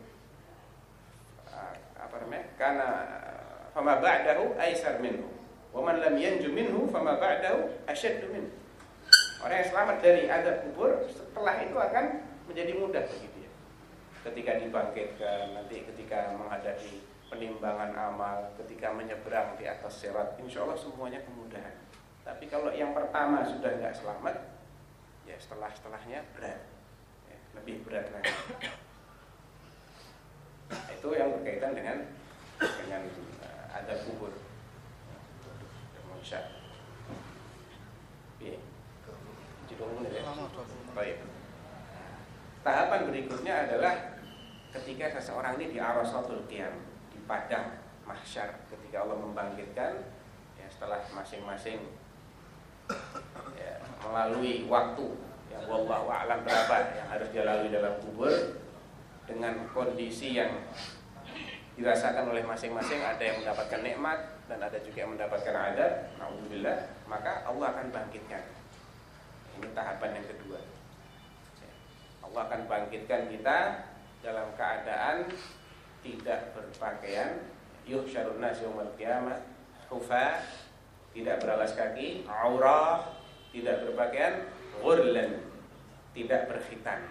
apa namanya? Karena fama ba'dahu aisar minhu. Wa man lam yanju minhu fama ba'dahu asyaddu minhu. Orang yang selamat dari adab kubur setelah itu akan menjadi mudah bagi dia. Ketika dibangkitkan, nanti ketika menghadapi penimbangan amal, ketika menyeberang di atas serat, insya Allah semuanya kemudahan. Tapi kalau yang pertama sudah nggak selamat, ya setelah setelahnya berat, ya, lebih berat lagi. Itu yang berkaitan dengan dengan uh, ada kubur. Iya. Ya. Baik. Tahapan berikutnya adalah ketika seseorang ini di arasatul qiyam, di padang mahsyar ketika Allah membangkitkan ya setelah masing-masing ya, melalui waktu yang wallahu a'lam berapa yang harus dia lalui dalam kubur dengan kondisi yang dirasakan oleh masing-masing ada yang mendapatkan nikmat dan ada juga yang mendapatkan adab alhamdulillah maka Allah akan bangkitkan. Ini tahapan yang kedua. Allah akan bangkitkan kita dalam keadaan tidak berpakaian. Yuhsyarun nas yaumil qiyamah hufa tidak beralas kaki, aurah, tidak berpakaian, ghurlan, tidak berkhitan.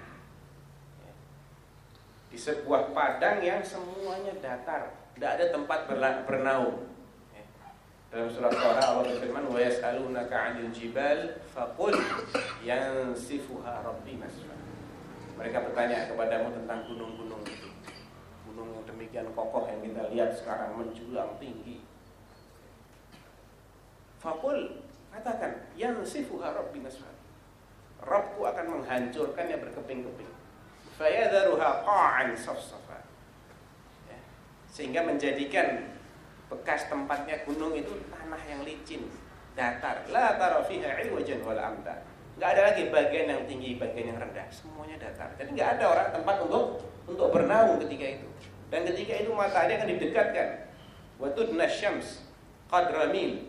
Di sebuah padang yang semuanya datar, tidak ada tempat bernaung. Dalam surat Qara Allah berfirman, "Wa yas'alunaka 'anil jibal faqul yansifuha rabbi nasfa." Mereka bertanya kepadamu tentang gunung-gunung itu. Gunung yang demikian kokoh yang kita lihat sekarang menjulang tinggi Fakul katakan yang sifuha rabbi nasfar. Rabbku akan menghancurkannya berkeping-keping. Fayadharuha qa'an safsafa. Ya. Sehingga menjadikan bekas tempatnya gunung itu tanah yang licin, datar. La tara fiha iwajan wala amta. Enggak ada lagi bagian yang tinggi, bagian yang rendah. Semuanya datar. Jadi enggak ada orang tempat untuk untuk bernaung ketika itu. Dan ketika itu matahari akan didekatkan. Wa tudna syams qadra mil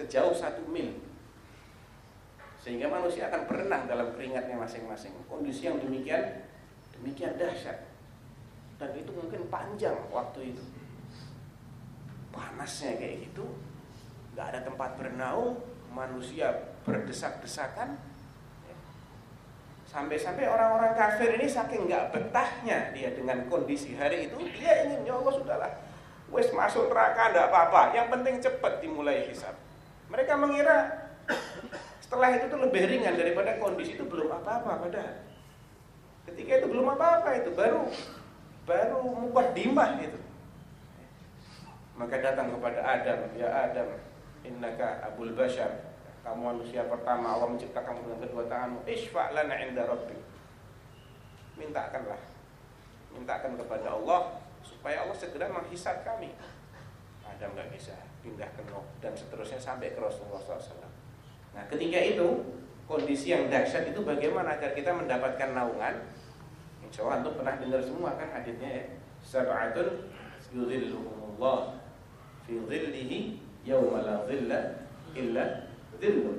sejauh satu mil. Sehingga manusia akan berenang dalam keringatnya masing-masing. Kondisi yang demikian demikian dahsyat. Dan itu mungkin panjang waktu itu. Panasnya kayak gitu nggak ada tempat bernaung manusia berdesak-desakan. Sampai-sampai orang-orang kafir ini saking nggak betahnya dia dengan kondisi hari itu dia ingin ya Allah sudahlah. Wes masuk neraka ndak apa-apa. Yang penting cepat dimulai hisab mereka mengira setelah itu tuh lebih ringan daripada kondisi itu belum apa-apa padahal. Ketika itu belum apa-apa itu baru baru dimah itu. Maka datang kepada Adam, ya Adam, innaka abul bashar. Kamu manusia pertama Allah menciptakan dengan kedua tanganmu. Isfa' lana inda rabbi. Mintakanlah. Mintakan kepada Allah supaya Allah segera menghisap kami. Adam nggak bisa pindah ke Nuh dan seterusnya sampai ke Rasulullah SAW. Nah, ketika itu kondisi yang dahsyat itu bagaimana agar kita mendapatkan naungan? Insya Allah untuk pernah dengar semua kan hadisnya ya. Sab'atun yudhilluhumullah fi dhillihi yawma la illa dhilluh.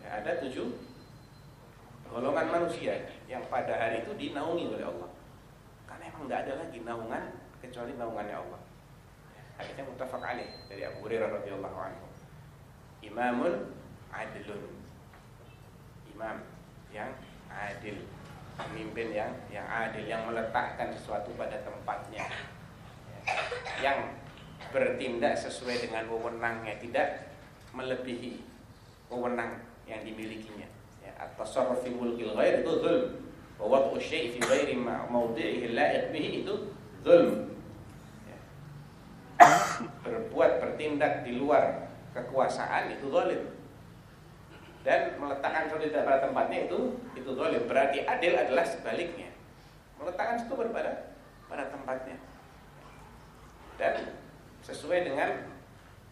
Ya, ada tujuh golongan manusia yang pada hari itu dinaungi oleh Allah. Karena emang tidak ada lagi naungan kecuali naungannya Allah. Hadisnya muttafaq alaih dari Abu Hurairah radhiyallahu anhu. Imamun adilun. Imam yang adil, pemimpin yang yang adil yang meletakkan sesuatu pada tempatnya. Yang bertindak sesuai dengan wewenangnya, tidak melebihi wewenang yang dimilikinya. Ya, at-tasarruf fi mulkil ghair itu zulm. Wa wad'u syai' fi ghairi mawdi'ihi la'iq bihi itu zulm berbuat bertindak di luar kekuasaan itu zalim. Dan meletakkan sesuatu pada tempatnya itu itu zalim. Berarti adil adalah sebaliknya. Meletakkan sesuatu pada pada tempatnya. Dan sesuai dengan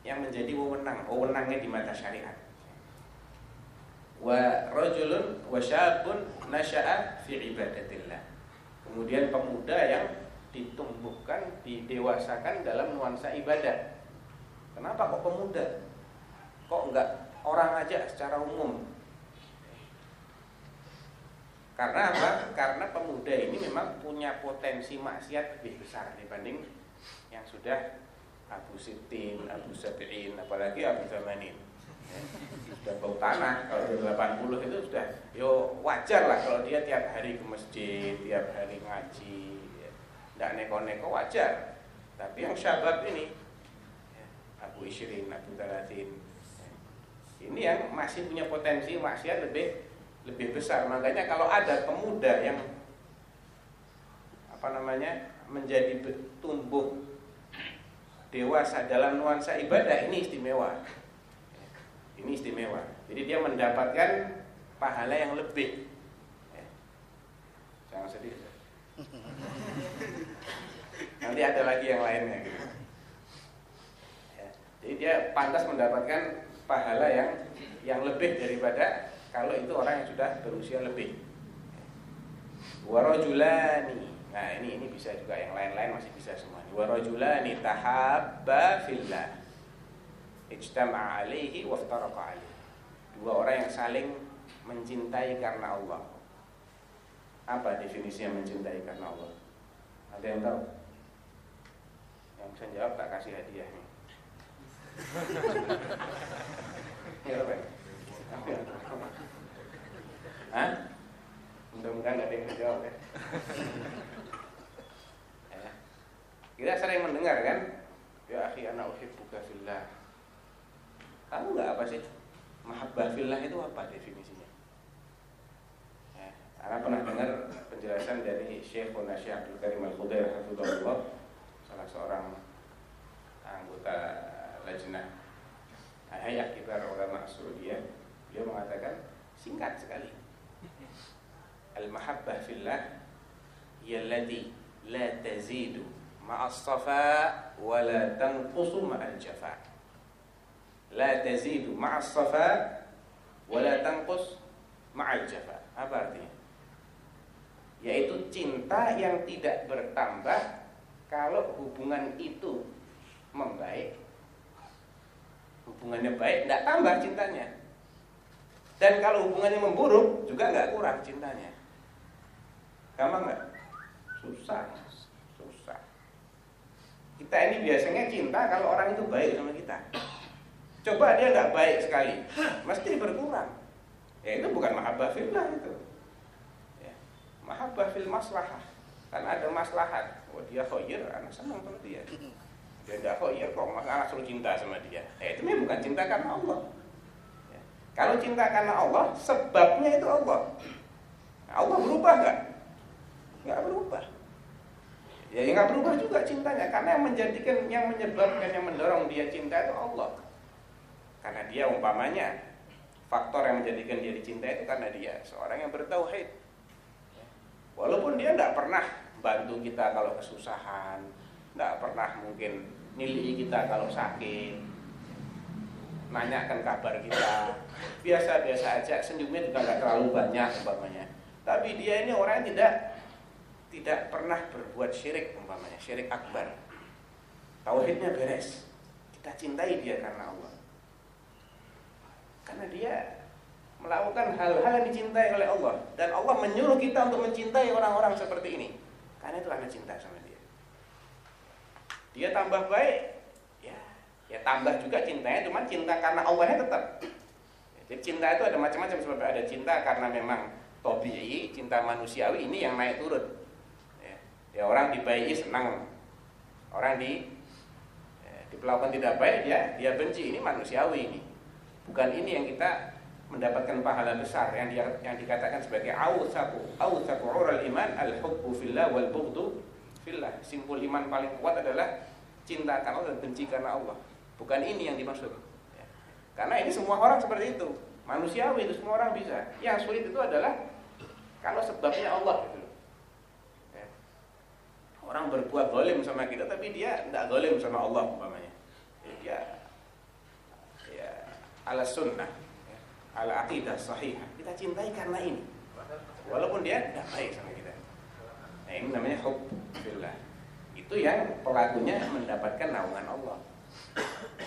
yang menjadi wewenang wewenangnya di mata syariat. Wa rajulun wa syabun nasya'a fi ibadatillah. Kemudian pemuda yang ditumbuhkan, didewasakan dalam nuansa ibadah. Kenapa kok pemuda? Kok enggak orang aja secara umum Karena apa? Karena pemuda ini memang punya potensi maksiat lebih besar dibanding yang sudah Abu Sitin, Abu Sabi'in, apalagi Abu Zamanin. Sudah bau tanah, kalau di 80 itu sudah yo wajar lah kalau dia tiap hari ke masjid, tiap hari ngaji, tidak neko-neko wajar. Tapi yang syabab ini ya, Abu Ishirin, Abu Talatin, ini yang masih punya potensi maksiat lebih lebih besar. Makanya kalau ada pemuda yang apa namanya menjadi tumbuh dewasa dalam nuansa ibadah ini istimewa. Ini istimewa. Jadi dia mendapatkan pahala yang lebih. Ya. Jangan sedih. Nanti ada lagi yang lainnya. Gitu. Ya. Jadi dia pantas mendapatkan pahala yang yang lebih daripada kalau itu orang yang sudah berusia lebih. Warojulani Nah ini ini bisa juga yang lain-lain masih bisa semua. Warajulani tahabba fillah. Ijtama'a alaihi waftaraqa alaihi. Dua orang yang saling mencintai karena Allah. Apa definisinya mencintai karena Allah? Ada yang tahu? Yang bisa jawab tak kasih hadiah nih. (laughs) ya, Hah? Mudah-mudahan ada yang bisa jawab (laughs) ya. Kita sering mendengar kan, ya akhi anak uhibbuka fillah. Tahu nggak apa sih mahabbah fillah itu apa definisinya? Karena pernah dengar penjelasan dari Syekh Syekh Abdul Karim Al-Khudair Hafizahullah, salah seorang anggota lajnah Hayat Kibar Ulama Saudiyah Beliau mengatakan singkat sekali Al-mahabbah fillah Yallati la tazidu ma'as safa wa la tanqusu ma'al jafa. La tazidu ma'as safa wa la tanqus ma'al jafa. Apa artinya? Yaitu cinta yang tidak bertambah kalau hubungan itu membaik. Hubungannya baik, tidak tambah cintanya. Dan kalau hubungannya memburuk, juga nggak kurang cintanya. Gampang nggak? Susah. Kita ini biasanya cinta kalau orang itu baik sama kita. Coba dia nggak baik sekali, mesti berkurang. Ya itu bukan mahabbah fillah itu. Ya. Mahabbah fil maslahah. Karena ada maslahat. Oh dia khoyir, anak senang sama dia. Dia tidak khoyir kok, anak suruh cinta sama dia. Ya itu bukan cinta karena Allah. Ya. Kalau cinta karena Allah, sebabnya itu Allah. Nah, Allah berubah nggak? Nggak berubah ya nggak berubah juga cintanya karena yang menjadikan yang menyebabkan yang mendorong dia cinta itu Allah karena dia umpamanya faktor yang menjadikan dia dicinta itu karena dia seorang yang bertauhid walaupun dia tidak pernah bantu kita kalau kesusahan tidak pernah mungkin nilai kita kalau sakit nanyakan kabar kita biasa-biasa aja senyumnya juga nggak terlalu banyak umpamanya tapi dia ini orang yang tidak tidak pernah berbuat syirik umpamanya, syirik akbar. Tauhidnya beres. Kita cintai dia karena Allah. Karena dia melakukan hal-hal yang dicintai oleh Allah dan Allah menyuruh kita untuk mencintai orang-orang seperti ini. Karena itu karena cinta sama dia. Dia tambah baik, ya, ya tambah juga cintanya, cuma cinta karena Allahnya tetap. Jadi cinta itu ada macam-macam sebab ada cinta karena memang tobi, cinta manusiawi ini yang naik turun ya orang dibaiki senang orang di ya, diperlakukan tidak baik dia dia benci ini manusiawi ini bukan ini yang kita mendapatkan pahala besar yang dia, yang dikatakan sebagai awsaku awsaku ural iman al hubbu fillah wal bughdu fillah. Simpul iman paling kuat adalah cinta karena dan benci karena Allah. Bukan ini yang dimaksud. Ya. karena ini semua orang seperti itu. Manusiawi itu semua orang bisa. Yang sulit itu adalah kalau sebabnya Allah gitu orang berbuat zalim sama kita tapi dia tidak zalim sama Allah umpamanya. Ya ya ala sunnah ya, ala aqidah sahih kita cintai karena ini. Walaupun dia tidak baik sama kita. Nah ini namanya hub fillah. Itu yang pelakunya mendapatkan naungan Allah.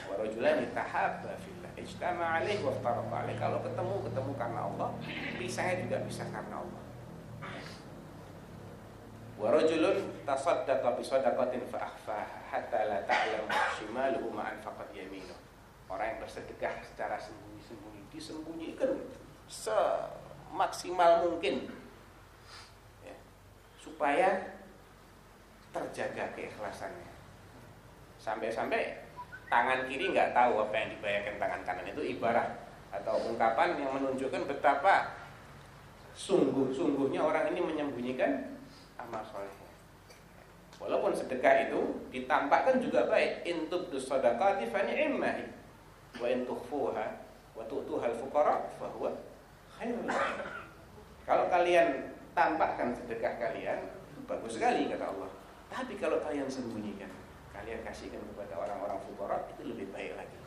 Warajulani tahabba fillah. Ijtama alaih wa alaih. Kalau ketemu ketemu karena Allah pisahnya juga bisa karena Allah. Wa rajulun tasaddaqa bi sadaqatin fa akhfaha hatta la ta'lamu shimaluhu ma anfaqat yaminuh. Orang yang bersedekah secara sembunyi-sembunyi disembunyikan. Semaksimal mungkin. Ya, supaya terjaga keikhlasannya. Sampai-sampai tangan kiri nggak tahu apa yang dibayarkan tangan kanan. Itu ibarat atau ungkapan yang menunjukkan betapa sungguh-sungguhnya orang ini menyembunyikan amal solehnya. Walaupun sedekah itu ditampakkan juga baik. Intub sadaqati fa ni'mahi wa in tukhfuha wa tu'tuha al-fuqara fa huwa khairul Kalau kalian tampakkan sedekah kalian bagus sekali kata Allah. Tapi kalau kalian sembunyikan, kalian kasihkan kepada orang-orang fuqara itu lebih baik lagi.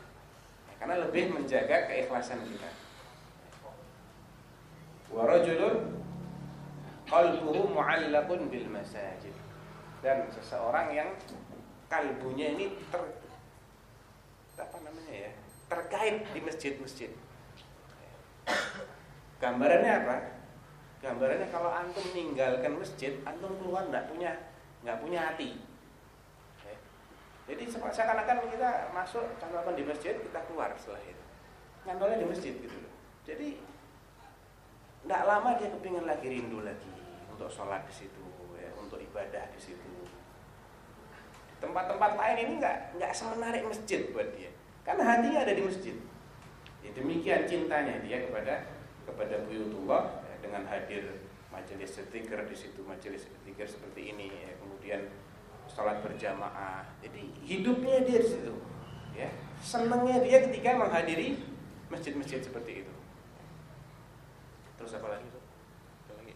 Ya, karena lebih menjaga keikhlasan kita. Wa rajulun qalbuhu mu'allaqun bil masajid. Dan seseorang yang kalbunya ini ter apa namanya ya? Terkait di masjid-masjid. Gambarannya apa? Gambarannya kalau antum meninggalkan masjid, antum keluar nggak punya nggak punya hati. Ya. Jadi seakan-akan kita masuk contohkan di masjid, kita keluar setelah itu. Nyantolnya di masjid gitu loh. Jadi tidak lama dia kepingin lagi rindu lagi untuk sholat di situ, ya, untuk ibadah di situ. Tempat-tempat lain ini nggak nggak semenarik masjid buat dia, karena hatinya ada di masjid. Ya, demikian cintanya dia kepada kepada buyutullah ya, dengan hadir majelis stiker di situ, majelis stiker seperti ini, ya, kemudian sholat berjamaah. Jadi hidupnya dia di situ, ya senangnya dia ketika menghadiri masjid-masjid seperti itu. Terus apa lagi? Apa lagi?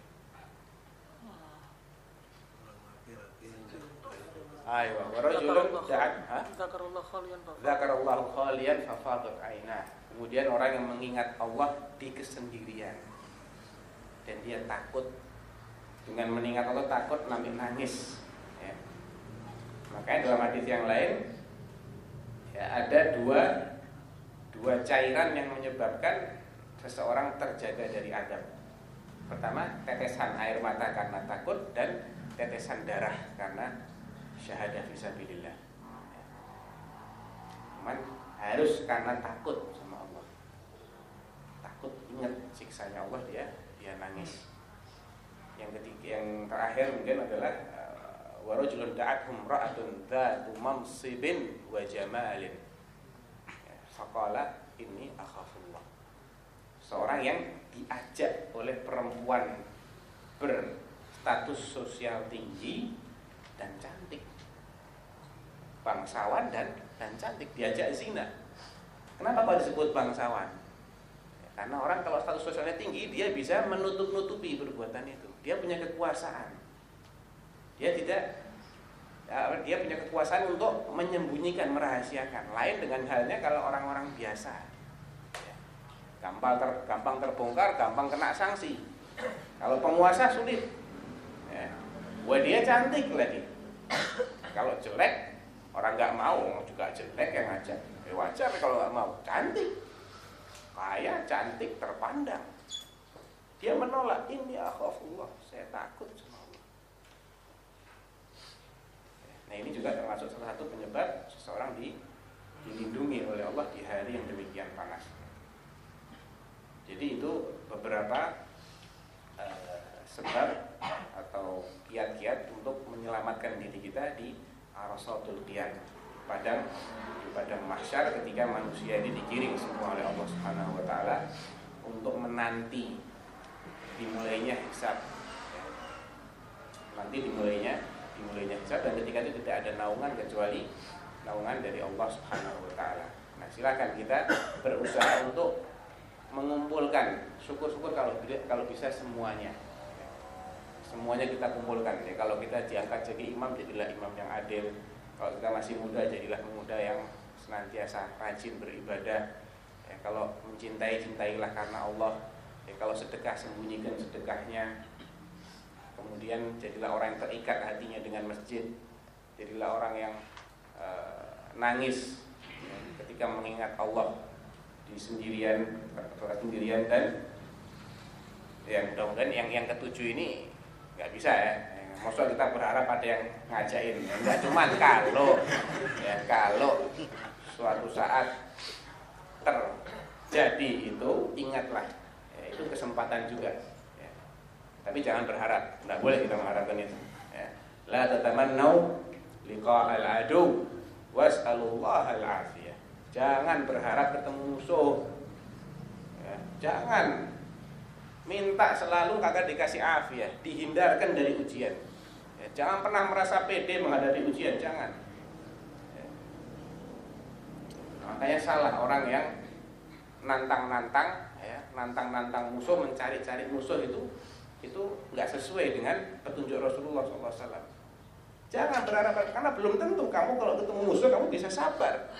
Da'at ha? Zakarullah khalian fa Zakarallahu khalian fafadat ainah. Kemudian orang yang mengingat Allah di kesendirian dan dia takut dengan mengingat Allah takut nampil nangis. Ya. Makanya dalam hadis yang lain ya, ada dua dua cairan yang menyebabkan seseorang terjaga dari adab. Pertama, tetesan air mata karena takut dan tetesan darah karena syahadah fisabilillah. Cuman harus karena takut sama Allah. Takut ingat siksanya Allah dia dia nangis. Yang ketiga yang terakhir mungkin adalah uh, warajulun da'athum ra'atun dzatu mamsibin wa jamalin. Ya, Faqala inni akhafullah. Seorang yang diajak oleh perempuan berstatus sosial tinggi dan cantik bangsawan dan dan cantik diajak zina. Kenapa kok disebut bangsawan? Ya, karena orang kalau status sosialnya tinggi dia bisa menutup-nutupi perbuatan itu. Dia punya kekuasaan. Dia tidak ya, dia punya kekuasaan untuk menyembunyikan merahasiakan. Lain dengan halnya kalau orang-orang biasa. Ya, gampang ter, gampang terbongkar gampang kena sanksi. Kalau penguasa sulit. Ya. Wah dia cantik lagi. Kalau jelek orang nggak mau juga jelek yang ngajak. Ya wajar kalau nggak mau. Cantik. Kaya cantik terpandang. Dia menolak ini akhafullah. Saya takut sama Allah. Nah ini juga termasuk salah satu penyebab seseorang di, dilindungi oleh Allah di hari yang demikian panas. Jadi itu beberapa uh, sebab atau kiat-kiat untuk menyelamatkan diri kita di arasatul qiyam. Padang di padang mahsyar ketika manusia ini digiring semua oleh Allah Subhanahu wa taala untuk menanti dimulainya hisab. Nanti dimulainya dimulainya hisab dan ketika itu tidak ada naungan kecuali naungan dari Allah Subhanahu wa taala. Nah, silakan kita berusaha untuk mengumpulkan syukur-syukur kalau kalau bisa semuanya semuanya kita kumpulkan. Ya kalau kita diangkat jadi imam jadilah imam yang adil. Kalau kita masih muda jadilah pemuda yang senantiasa rajin beribadah. Ya kalau mencintai cintailah karena Allah. Ya kalau sedekah sembunyikan sedekahnya. Kemudian jadilah orang yang terikat hatinya dengan masjid. Jadilah orang yang uh, nangis ya, ketika mengingat Allah di sendirian sendirian. Dan ya mudah-mudahan yang yang ketujuh ini nggak bisa ya Maksudnya kita berharap ada yang ngajain. Ya, cuman kalau ya kalau suatu saat terjadi itu ingatlah ya, itu kesempatan juga. Ya. Tapi jangan berharap, enggak boleh kita mengharapkan itu. Ya. La tatamannau liqa al-adu was'alullah al-afiyah. Jangan berharap ketemu musuh. Ya. Jangan minta selalu kagak dikasih afiat, dihindarkan dari ujian. Ya, jangan pernah merasa pede menghadapi ujian, jangan. Ya. Makanya salah orang yang nantang-nantang, ya, nantang-nantang musuh, mencari-cari musuh itu itu nggak sesuai dengan petunjuk Rasulullah SAW. Jangan berharap karena belum tentu kamu kalau ketemu musuh kamu bisa sabar.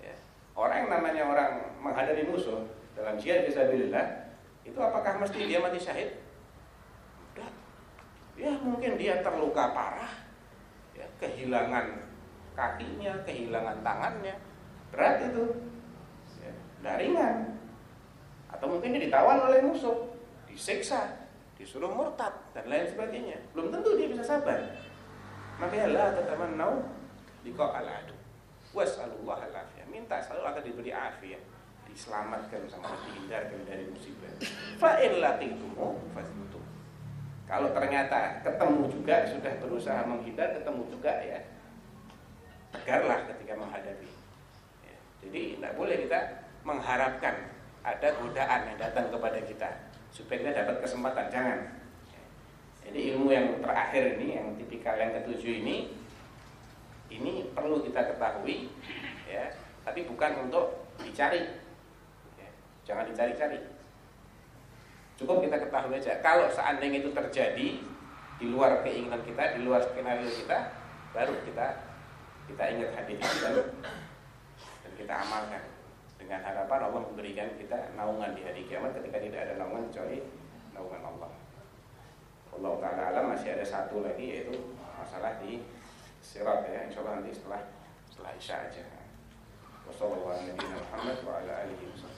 Ya. Orang yang namanya orang menghadapi musuh dalam jihad fisabilillah itu apakah mesti dia mati syahid? Tidak. Ya mungkin dia terluka parah, ya, kehilangan kakinya, kehilangan tangannya, berat itu, ya, tidak ringan. Atau mungkin dia ditawan oleh musuh, disiksa, disuruh murtad dan lain sebagainya. Belum tentu dia bisa sabar. Makanya la tatamannau liqa al-adu. Was'alullah al-afiyah. Minta selalu akan diberi afiat diselamatkan sama dihindarkan dari musibah. Fa'in latikumu fasimutu. Kalau ternyata ketemu juga sudah berusaha menghindar, ketemu juga ya tegarlah ketika menghadapi. Ya, jadi tidak boleh kita mengharapkan ada godaan yang datang kepada kita supaya kita dapat kesempatan. Jangan. Ya. Jadi ilmu yang terakhir ini, yang tipikal yang ketujuh ini, ini perlu kita ketahui, ya, tapi bukan untuk dicari Jangan dicari-cari. Cukup kita ketahui aja. Kalau seandainya itu terjadi di luar keinginan kita, di luar skenario kita, baru kita kita ingat hadis itu dan, kita amalkan dengan harapan Allah memberikan kita naungan di hari kiamat ketika tidak ada naungan kecuali naungan Allah. Allah Taala alam masih ada satu lagi yaitu masalah di sirat ya. Insya Allah nanti setelah setelah isya aja. Wassalamualaikum warahmatullahi wabarakatuh.